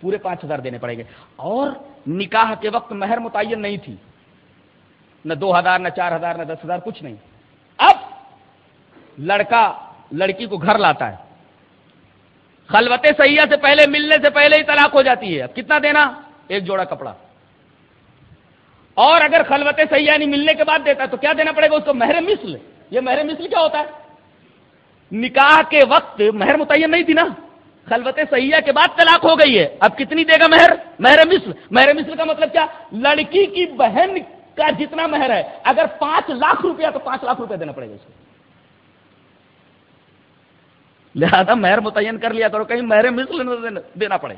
پورے پانچ ہزار دینے پڑیں گے۔ اور نکاح کے وقت مہر متعین نہیں تھی۔ نہ دو ہزار، نہ چار ہزار، نہ دس ہزار، کچھ نہیں۔ اب لڑکا لڑکی کو گھر لاتا ہے۔ خلوت سیاح سے پہلے، ملنے سے پہلے ہی طلاق ہو جاتی ہے۔ اب کتنا دینا؟ ایک جوڑا کپڑا۔ اور اگر خلوت سیاح نہیں یعنی ملنے کے بعد دیتا ہے تو کیا دینا پڑے گا؟ اس کو مہر مثل۔ یہ مہر مثل کیا ہوتا ہے؟ نکاح کے وقت مہر متعین نہیں تھی نا۔ خلوت سیاح کے بعد طلاق ہو گئی ہے۔ اب کتنی دے گا مہر؟ مہر مثل مہر مثل کا مطلب کیا؟ لڑکی کی بہن کا جتنا مہر ہے، اگر پانچ لاکھ روپیہ تو پانچ لاکھ روپیہ دینا پڑے گا اس کو۔ لہذا مہر متعین کر لیا کرو، کہیں مہر مثل دینا پڑے۔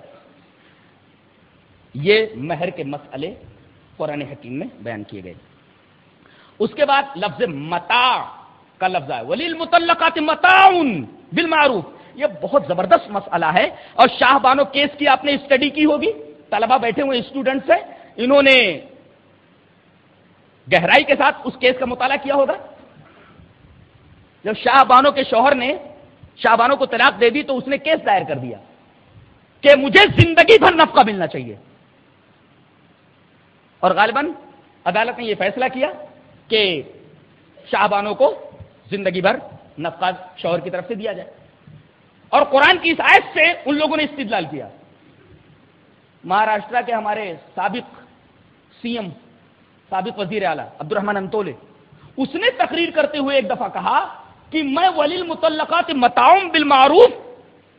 یہ مہر کے مسئلے قرآن حکیم میں بیان کیے گئے۔ اس کے بعد لفظ متا کا لفظ ہے ولیل متعلقات متاؤن بالمعروف۔ یہ بہت زبردست مسئلہ ہے اور شاہ بانو کیس کی آپ نے اسٹڈی کی ہوگی، طلبہ بیٹھے ہوئے اسٹوڈنٹس ہیں انہوں نے گہرائی کے ساتھ اس کیس کا مطالعہ کیا ہوگا۔ جب شاہ بانو کے شوہر نے شاہ بانو کو طلاق دے دی تو اس نے کیس دائر کر دیا کہ مجھے زندگی بھر نفقہ ملنا چاہیے۔ اور غالباً عدالت نے یہ فیصلہ کیا کہ شاہ بانو کو زندگی بھر نفقہ شوہر کی طرف سے دیا جائے۔ اور قرآن کی اس آیت سے ان لوگوں نے استدلال کیا۔ مہاراشٹرا کے ہمارے سابق سی ایم سابق وزیر اعلیٰ عبد الرحمان انتولے، اس نے تقریر کرتے ہوئے ایک دفعہ کہا کہ میں ولیل متعلقات متعاون بالمعروف،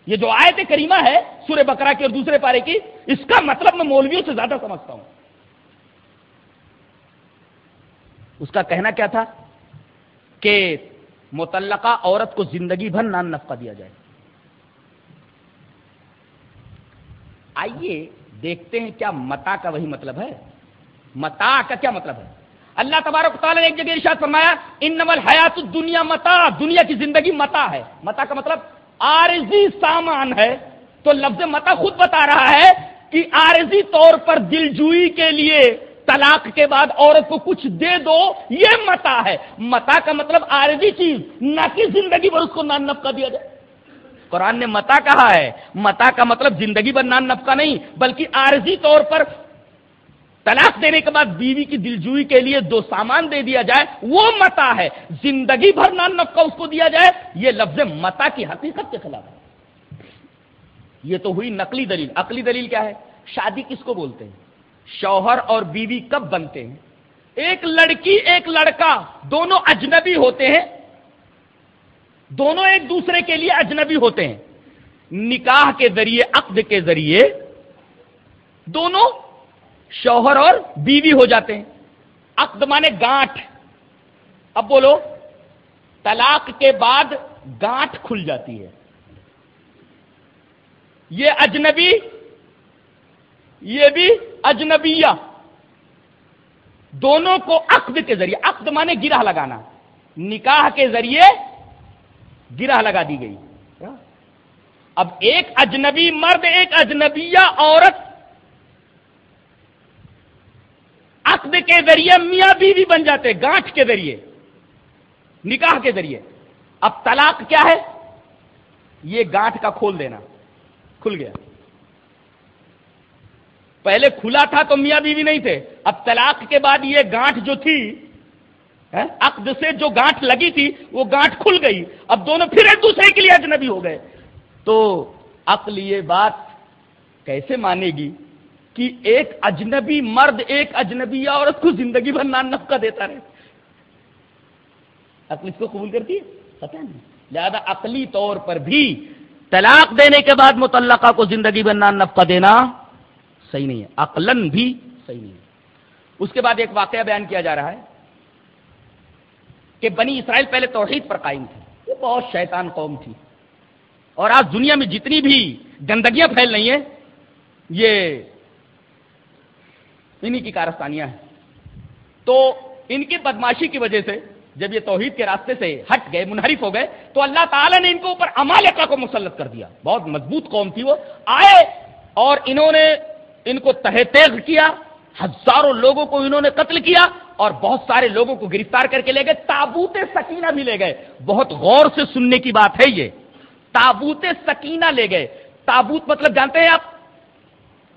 یہ جو آیت کریمہ ہے سورہ بکرا کی اور دوسرے پارے کی، اس کا مطلب میں مولویوں سے زیادہ سمجھتا ہوں۔ اس کا کہنا کیا تھا کہ متعلقہ عورت کو زندگی بھر نان نفقہ دیا جائے۔ آئیے دیکھتے ہیں کیا متا کا وہی مطلب ہے۔ متا کا کیا مطلب ہے؟ اللہ تبارک تعالیٰ نے ایک جگہ ارشاد فرمایا ان نمل حیات دنیا متا، دنیا کی زندگی متا ہے۔ متا کا مطلب آرزی سامان ہے۔ تو لفظ متا خود بتا رہا ہے کہ آرزی طور پر دل جوئی کے لیے طلاق کے بعد عورت کو کچھ دے دو، یہ متا ہے۔ متا کا مطلب آرزی چیز، نہ کہ زندگی پر اس کو نان نفقہ دیا جائے۔ قرآن نے متا کہا ہے۔ متا کا مطلب زندگی پر نان نفقہ نہیں، بلکہ عارضی طور پر طلاق دینے کے بعد بیوی کی دلجوئی کے لیے دو سامان دے دیا جائے، وہ متا ہے۔ زندگی بھر نان نفقہ اس کو دیا جائے، یہ لفظ متا کی حقیقت کے خلاف ہے۔ یہ تو ہوئی نقلی دلیل۔ عقلی دلیل کیا ہے؟ شادی کس کو بولتے ہیں؟ شوہر اور بیوی کب بنتے ہیں؟ ایک لڑکی، ایک لڑکا، دونوں اجنبی ہوتے ہیں دونوں ایک دوسرے کے لیے اجنبی ہوتے ہیں۔ نکاح کے ذریعے، عقد کے ذریعے دونوں شوہر اور بیوی ہو جاتے ہیں۔ عقد مانے گانٹ اب بولو، طلاق کے بعد گانٹ کھل جاتی ہے۔ یہ اجنبی، یہ بھی اجنبیہ۔ دونوں کو عقد کے ذریعے، عقد مانے گرہ لگانا۔ نکاح کے ذریعے گرہ لگا دی گئی۔ اب ایک اجنبی مرد، ایک اجنبیہ عورت عقد کے ذریعے میاں بیوی بن جاتے، گانٹھ کے ذریعے، نکاح کے ذریعے۔ اب طلاق کیا ہے؟ یہ گانٹھ کا کھول دینا۔ کھل گیا۔ پہلے کھلا تھا تو میاں بیوی نہیں تھے۔ اب طلاق کے بعد یہ گانٹھ جو تھی عقد سے جو گانٹھ لگی تھی، وہ گانٹھ کھل گئی۔ اب دونوں پھر ایک دوسرے کے لیے اجنبی ہو گئے۔ تو عقل یہ بات کیسے مانے گی کہ ایک اجنبی مرد ایک اجنبی عورت کو زندگی بھر نان نفقہ دیتا رہے؟ عقل اس کو قبول کرتی ہے؟ پتہ نہیں۔ لہذا عقلی طور پر بھی طلاق دینے کے بعد متعلقہ کو زندگی بھر نان نفقہ دینا صحیح نہیں ہے۔ عقلن بھی صحیح نہیں ہے۔ اس کے بعد ایک واقعہ بیان کیا جا رہا ہے۔ کہ بنی اسرائیل پہلے توحید پر قائم تھے۔ یہ بہت شیطان قوم تھی۔ اور آج دنیا میں جتنی بھی گندگیاں پھیل رہی ہیں، یہ انہی کی کارستانیاں ہیں۔ تو ان کی بدماشی کی وجہ سے جب یہ توحید کے راستے سے ہٹ گئے، منحرف ہو گئے، تو اللہ تعالیٰ نے ان کے اوپر امالکا کو مسلط کر دیا۔ بہت مضبوط قوم تھی وہ۔ آئے اور انہوں نے ان کو تہ تیغ کیا، ہزاروں لوگوں کو انہوں نے قتل کیا اور بہت سارے لوگوں کو گرفتار کر کے لے گئے، تابوت سکینہ بھی لے گئے۔ بہت غور سے سننے کی بات ہے یہ۔ تابوت سکینہ لے گئے۔ تابوت مطلب جانتے ہیں آپ؟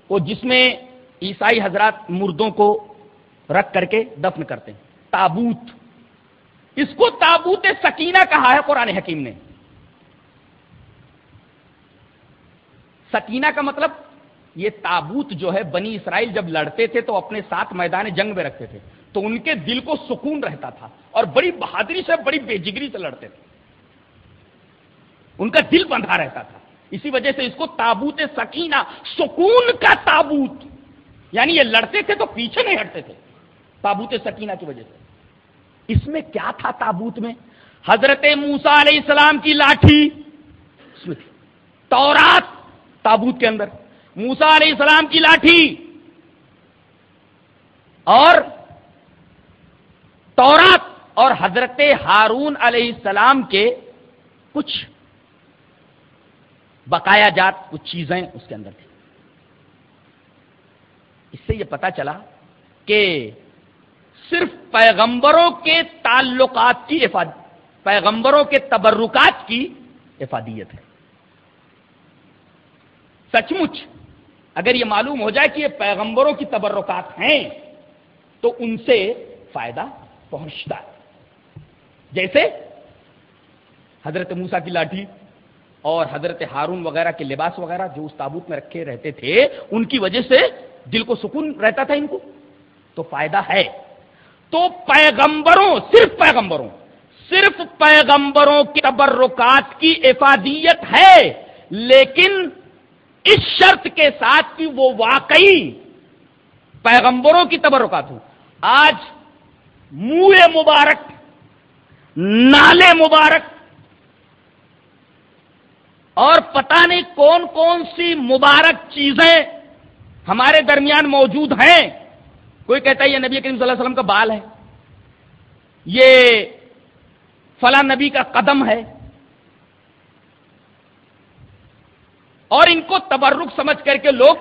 وہ جس میں عیسائی حضرات مردوں کو رکھ کر کے دفن کرتے ہیں۔ تابوت۔ اس کو تابوت سکینہ کہا ہے قرآن حکیم نے۔ سکینہ کا مطلب یہ تابوت جو ہے بنی اسرائیل جب لڑتے تھے تو اپنے ساتھ میدان جنگ میں رکھتے تھے۔ تو ان کے دل کو سکون رہتا تھا اور بڑی بہادری سے، بڑی بے جگری سے لڑتے تھے۔ ان کا دل بندھا رہتا تھا۔ اسی وجہ سے اس کو تابوت سکینہ، سکون کا تابوت۔ یعنی یہ لڑتے تھے تو پیچھے نہیں ہٹتے تھے۔ تابوت سکینہ کی وجہ سے۔ اس میں کیا تھا تابوت میں؟ حضرت موسا علیہ السلام کی لاٹھی۔ اس میں تھی۔ تورات تابوت کے اندر۔ موسا علیہ السلام کی لاٹھی۔ اور تورات اور حضرت ہارون علیہ السلام کے کچھ بقایا جات، کچھ چیزیں اس کے اندر تھیں۔ اس سے یہ پتا چلا کہ صرف پیغمبروں کے تعلقات کی افاد، پیغمبروں کے تبرکات کی افادیت ہے۔ سچ مچ اگر یہ معلوم ہو جائے کہ یہ پیغمبروں کی تبرکات ہیں تو ان سے فائدہ پہنچتا ہے۔ جیسے حضرت موسا کی لاٹھی اور حضرت ہارون وغیرہ کے لباس وغیرہ جو اس تابوت میں رکھے رہتے تھے، ان کی وجہ سے دل کو سکون رہتا تھا ان کو۔ تو فائدہ ہے۔ تو پیغمبروں، صرف پیغمبروں صرف پیغمبروں کی تبرکات کی افادیت ہے، لیکن اس شرط کے ساتھ کہ وہ واقعی پیغمبروں کی تبرکات ہوں۔ آج منہ مبارک، نالے مبارک، اور پتہ نہیں کون کون سی مبارک چیزیں ہمارے درمیان موجود ہیں۔ کوئی کہتا ہے یہ نبی کریم صلی اللہ علیہ وسلم کا بال ہے، یہ فلاں نبی کا قدم ہے، اور ان کو تبرک سمجھ کر کے لوگ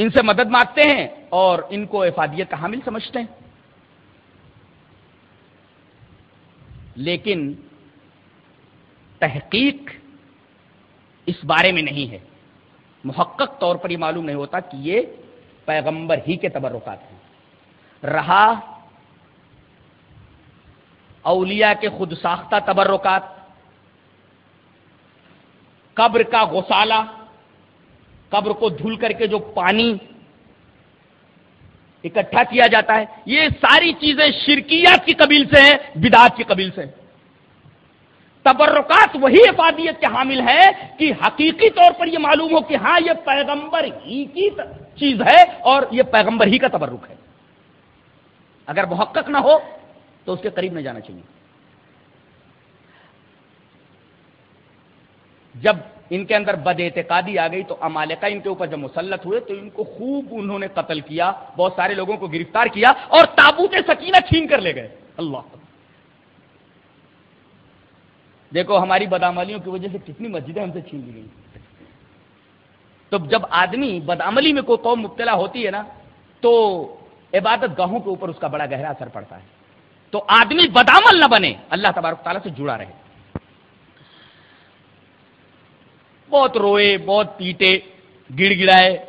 ان سے مدد مانگتے ہیں اور ان کو افادیت کا حامل سمجھتے ہیں۔ لیکن تحقیق اس بارے میں نہیں ہے۔ محقق طور پر یہ معلوم نہیں ہوتا کہ یہ پیغمبر ہی کے تبرکات ہیں۔ رہا اولیاء کے خود ساختہ تبرکات، قبر کا غسالہ قبر کو دھل کر کے جو پانی اکٹھا کیا جاتا ہے، یہ ساری چیزیں شرکیات کی قبیل سے ہیں، بدعات کی قبیل سے ہیں۔ تبرکات وہی افادیت کے حامل ہے کہ حقیقی طور پر یہ معلوم ہو کہ ہاں یہ پیغمبر ہی کی چیز ہے اور یہ پیغمبر ہی کا تبرک ہے۔ اگر محقق نہ ہو تو اس کے قریب نہیں جانا چاہیے۔ جب ان کے اندر بد اعتقادی آ گئی تو امالکا ان کے اوپر جب مسلط ہوئے تو ان کو خوب انہوں نے قتل کیا، بہت سارے لوگوں کو گرفتار کیا اور تابوت سکینہ چھین کر لے گئے۔ اللہ۔ دیکھو ہماری بدعملیوں کی وجہ سے کتنی مسجدیں ہم سے چھین لی گئی تو جب آدمی بدعملی میں کوئی قوم مبتلا ہوتی ہے نا، تو عبادت گاہوں کے اوپر اس کا بڑا گہرا اثر پڑتا ہے۔ تو آدمی بدعمل نہ بنے، اللہ تبارک تعالیٰ سے جڑا رہے۔ بہت روئے، بہت پیٹے، گڑ گڑائے۔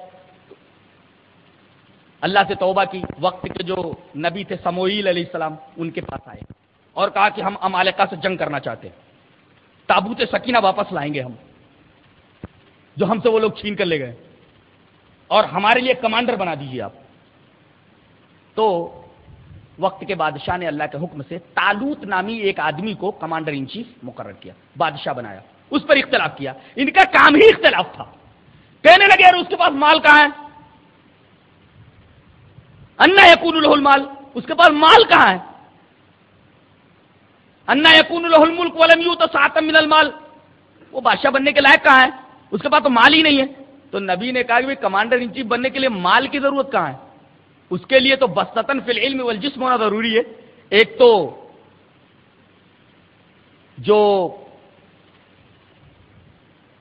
اللہ سے توبہ کی۔ وقت کے جو نبی تھے سموئیل علیہ السلام، ان کے پاس آئے۔ اور کہا کہ ہم امالکا سے جنگ کرنا چاہتے ہیں۔ تابوت سکینہ واپس لائیں گے ہم۔ جو ہم سے وہ لوگ چھین کر لے گئے۔ اور ہمارے لیے کمانڈر بنا دیجیے آپ۔ تو وقت کے بادشاہ نے اللہ کے حکم سے تالوت نامی ایک آدمی کو کمانڈر ان چیف مقرر کیا، بادشاہ بنایا۔ اس پر اختلاف کیا۔ ان کا کام ہی اختلاف تھا۔ کہنے لگے اس کے پاس مال کہاں ہے؟ انا یقون الہ المال. اس کے پاس مال کہاں ہے؟ انا یقون الہ الملک ولم یوت ساتم من المال. وہ بادشاہ بننے کے لائق کہاں ہے؟ اس کے پاس تو مال ہی نہیں ہے۔ تو نبی نے کہا کہ کمانڈر ان چیف بننے کے لیے مال کی ضرورت کہاں ہے؟ اس کے لیے تو بستن فی العلم والجسم ہونا ضروری ہے۔ ایک تو جو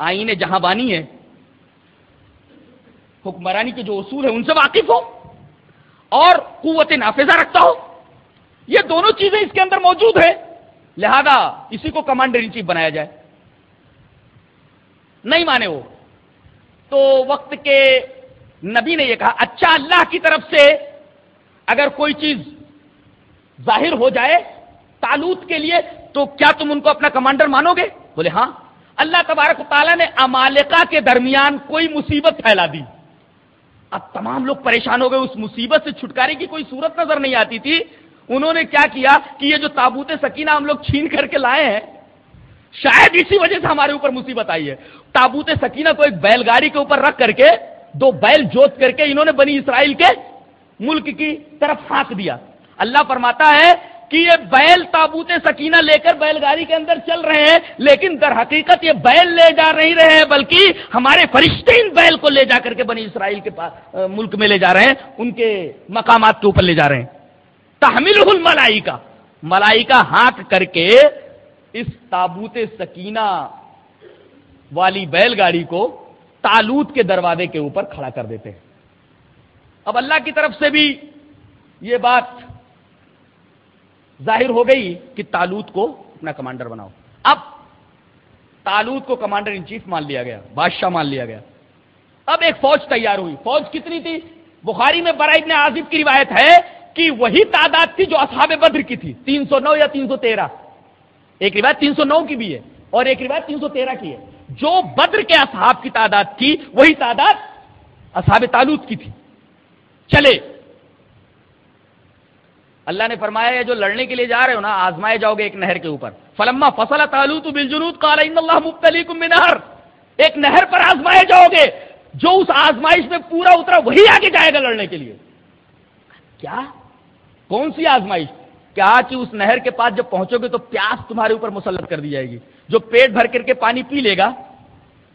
آئین جہاں بانی ہے۔ حکمرانی کے جو اصول ہیں، ان سے واقف ہو اور قوت نافذہ رکھتا ہو۔ یہ دونوں چیزیں اس کے اندر موجود ہیں۔ لہذا اسی کو کمانڈر ان چیف بنایا جائے۔ نہیں مانے وہ۔ تو وقت کے نبی نے یہ کہا اچھا اللہ کی طرف سے اگر کوئی چیز ظاہر ہو جائے تالوت کے لیے، تو کیا تم ان کو اپنا کمانڈر مانو گے؟ بولے ہاں۔ اللہ تبارک تعالیٰ نے امالکا کے درمیان کوئی مصیبت پھیلا دی۔ اب تمام لوگ پریشان ہو گئے، اس مصیبت سے چھٹکارے کی کوئی صورت نظر نہیں آتی تھی۔ انہوں نے کیا کیا کہ یہ جو تابوت سکینہ ہم لوگ چھین کر کے لائے ہیں، شاید اسی وجہ سے ہمارے اوپر مصیبت آئی ہے۔ تابوت سکینہ کو ایک بیل گاڑی کے اوپر رکھ کر کے، دو بیل جوت کر کے انہوں نے بنی اسرائیل کے ملک کی طرف پھانک دیا۔ اللہ فرماتا ہے کہ یہ بیل تابوت سکینہ لے کر بیل گاڑی کے اندر چل رہے ہیں، لیکن در حقیقت یہ بیل لے جا نہیں رہے ہیں، بلکہ ہمارے فرشتے ان بیل کو لے جا کر کے بنی اسرائیل کے پاس ملک میں لے جا رہے ہیں، ان کے مقامات کے اوپر لے جا رہے ہیں۔ تحمل ملائی کا ملائی کا ہانک کر کے اس تابوت سکینہ والی بیل گاڑی کو تالوت کے دروازے کے اوپر کھڑا کر دیتے ہیں۔ اب اللہ کی طرف سے بھی یہ بات ظاہر ہو گئی کہ تالوت کو اپنا کمانڈر بناؤ۔ اب تالوت کو کمانڈر ان چیف مان لیا گیا، بادشاہ مان لیا گیا۔ اب ایک فوج تیار ہوئی۔ فوج کتنی تھی؟ بخاری میں برائے ابن عازب کی روایت ہے کہ وہی تعداد تھی جو اصحاب بدر کی تھی، تین سو نو یا تین سو تیرہ۔ ایک روایت تین سو نو کی بھی ہے اور ایک روایت تین سو تیرہ کی ہے۔ جو بدر کے اصحاب کی تعداد تھی، وہی تعداد اصحاب تالوت کی تھی۔ چلے اللہ نے فرمایا، یہ جو لڑنے کے لیے جا رہے ہو نا، آزمائے جاؤ گے ایک نہر کے اوپر. فلما فصل تالوت بل جنوب اللہ مبتلی نہر ایک نہر پر آزمائے جاؤ گے، جو اس آزمائش میں پورا اترا، وہی آگے جائے گا لڑنے کے لیے۔ کیا؟ کون سی آزمائش؟ کیا کہ اس نہر کے پاس جب پہنچو گے تو پیاس تمہارے اوپر مسلط کر دی جائے گی۔ جو پیٹ بھر کر کے پانی پی لے گا،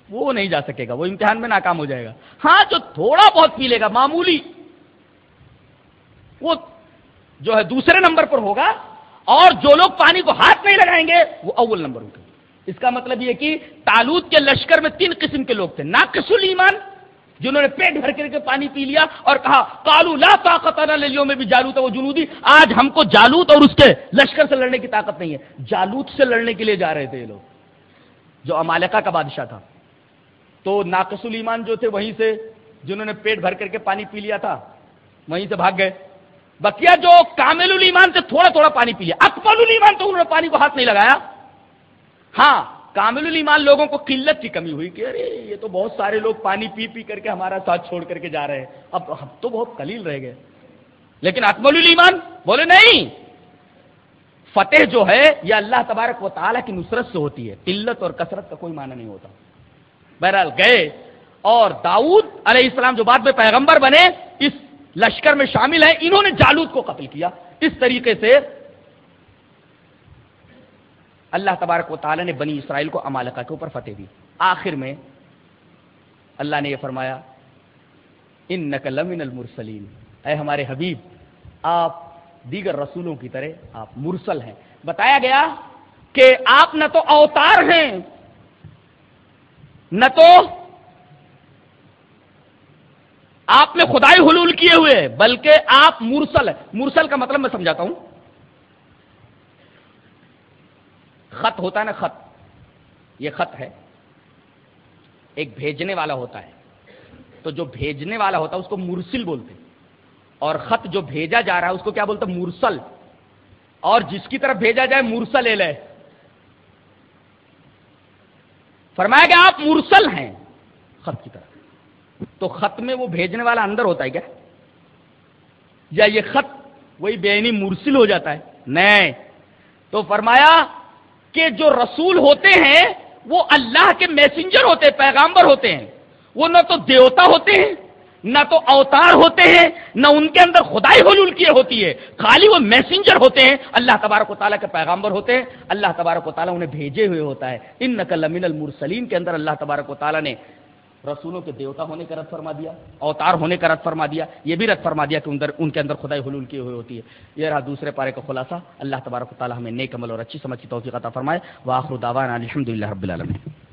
وہ نہیں جا سکے گا، وہ امتحان میں ناکام ہو جائے گا۔ ہاں جو تھوڑا بہت پی لے گا، معمولی، وہ جو ہے دوسرے نمبر پر ہوگا اور جو لوگ پانی کو ہاتھ نہیں لگائیں گے، وہ اول نمبر ہوگا اس کا مطلب یہ کہ تالوت کے لشکر میں تین قسم کے لوگ تھے، ناقص ایمان جنہوں نے پیٹ بھر کر کے پانی پی لیا اور کہا کالو لا طاقت لیوں میں بھی جالوت ہے وہ جنودی، آج ہم کو جالوت اور اس کے لشکر سے لڑنے کی طاقت نہیں ہے۔ جالوت سے لڑنے کے لیے جا رہے تھے یہ لوگ۔ جو امالکا کا بادشاہ تھا۔ تو ناقص الایمان جو تھے، وہیں سے جنہوں نے پیٹ بھر کر کے پانی پی لیا تھا، وہیں سے بھاگ گئے۔ بکیا جو کامل الایمان سے تھوڑا تھوڑا پانی پی لیا۔ اکمل الایمان تو انہوں نے پانی کو ہاتھ نہیں لگایا۔ ہاں کامل الایمان لوگوں کو قلت کی کمی ہوئی کہ ارے، یہ تو بہت سارے لوگ پانی پی پی کر کے ہمارا ساتھ چھوڑ کر کے جا رہے ہیں۔ اب ہم تو بہت قلیل رہ گئے۔ لیکن اکمل الایمان بولے نہیں۔ فتح جو ہے، یہ اللہ تبارک و تعالیٰ کی نصرت سے ہوتی ہے۔ قلت اور کثرت کا کوئی معنی نہیں ہوتا۔ بہرحال گئے اور داؤد علیہ السلام جو بعد میں پیغمبر بنے، اس لشکر میں شامل ہیں، انہوں نے جالود کو قتل کیا۔ اس طریقے سے اللہ تبارک و تعالیٰ نے بنی اسرائیل کو امالکا کے اوپر فتح دی۔ آخر میں اللہ نے یہ فرمایا ان نقل المرسلین اے ہمارے حبیب، آپ دیگر رسولوں کی طرح آپ مرسل ہیں۔ بتایا گیا کہ آپ نہ تو اوتار ہیں، نہ تو آپ میں خدائی حلول کیے ہوئے، بلکہ آپ مرسل ہیں۔ مرسل کا مطلب میں سمجھاتا ہوں۔ خط ہوتا ہے نا خط۔ یہ خط ہے۔ ایک بھیجنے والا ہوتا ہے۔ تو جو بھیجنے والا ہوتا ہے، اس کو مرسل بولتے اور خط جو بھیجا جا رہا ہے، اس کو کیا بولتے مرسل۔ اور جس کی طرف بھیجا جائے، مرسل لے۔ فرمایا کہ آپ مرسل ہیں خط کی طرف۔ تو خط میں وہ بھیجنے والا اندر ہوتا ہے کیا؟ یا یہ خط وہی بینی مرسل ہو جاتا ہے؟ نہیں۔ تو فرمایا کہ جو رسول ہوتے ہیں، وہ اللہ کے میسنجر ہوتے ہیں پیغامبر ہوتے ہیں۔ وہ نہ تو دیوتا ہوتے ہیں، نہ تو اوتار ہوتے ہیں، نہ ان کے اندر خدائی حلول کیے ہوتی ہے۔ خالی وہ میسنجر ہوتے ہیں۔ اللہ تبارک و تعالیٰ کے پیغامبر ہوتے ہیں۔ اللہ تبارک و تعالیٰ انہیں بھیجے ہوئے ہوتا ہے۔ ان نقل امین المرسلین کے اندر اللہ تبارک و تعالیٰ نے رسولوں کے دیوتا ہونے کا رد فرما دیا، اوتار ہونے کا رد فرما دیا، یہ بھی رد فرما دیا کہ اندر، ان کے اندر خدائی حلول کی ہوئی ہوتی ہے۔ یہ رہا دوسرے پارے کا خلاصہ۔ اللہ تبارک و تعالیٰ ہمیں نیک عمل اور اچھی سمجھ کی توفیق عطا فرمائے۔ واخر دعوانا الحمد للہ رب العالمین۔